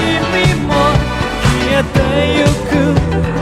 君も消えてゆく